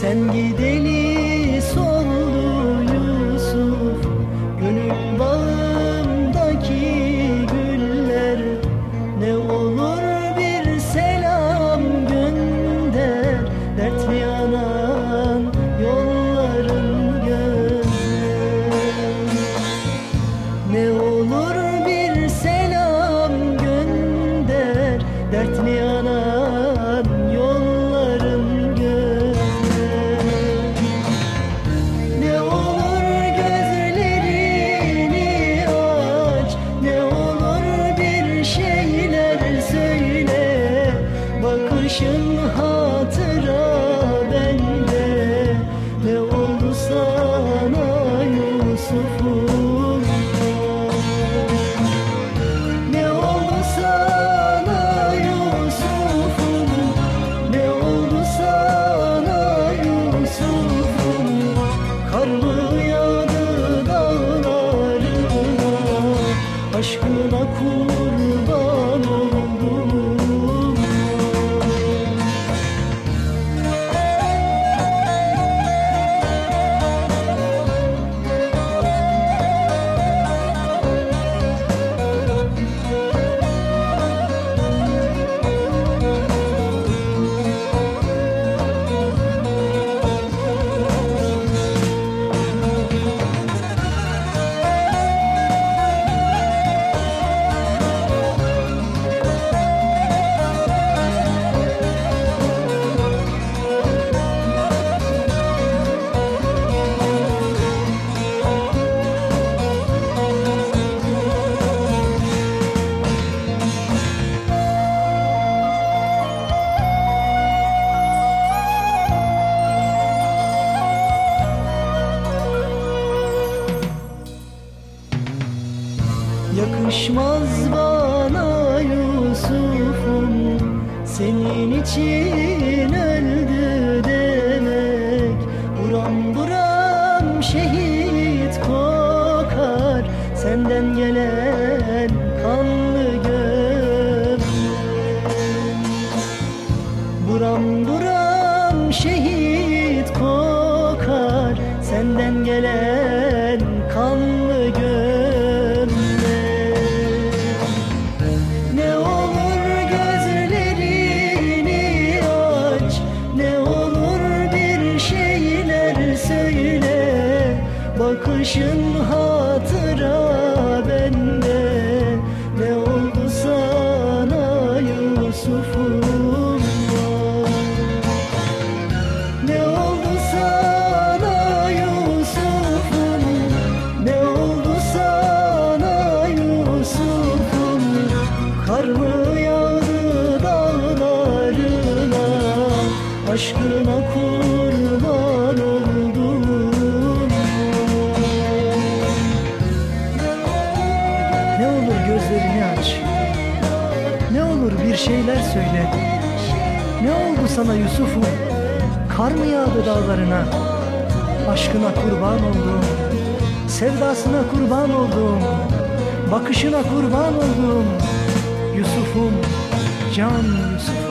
Sen gideli son Aşkına Yakışmaz bana Yusuf'um. Senin için öldü demek. Buram buram şehit kokar. Senden gelen Bakışın hatıra bende. Ne oldu sana Yusuf'um? Ne oldu sana Yusuf'um? Ne oldu sana Yusuf'um? Kar mı yağdı dağlarına Aşkına kurban şeyler söyle ne oldu sana Yusuf'um? Kar mı yağdı dağlarına? Aşkına kurban oldum. Sevdasına kurban oldum. Bakışına kurban oldum. Yusuf'um, can Yusuf'um.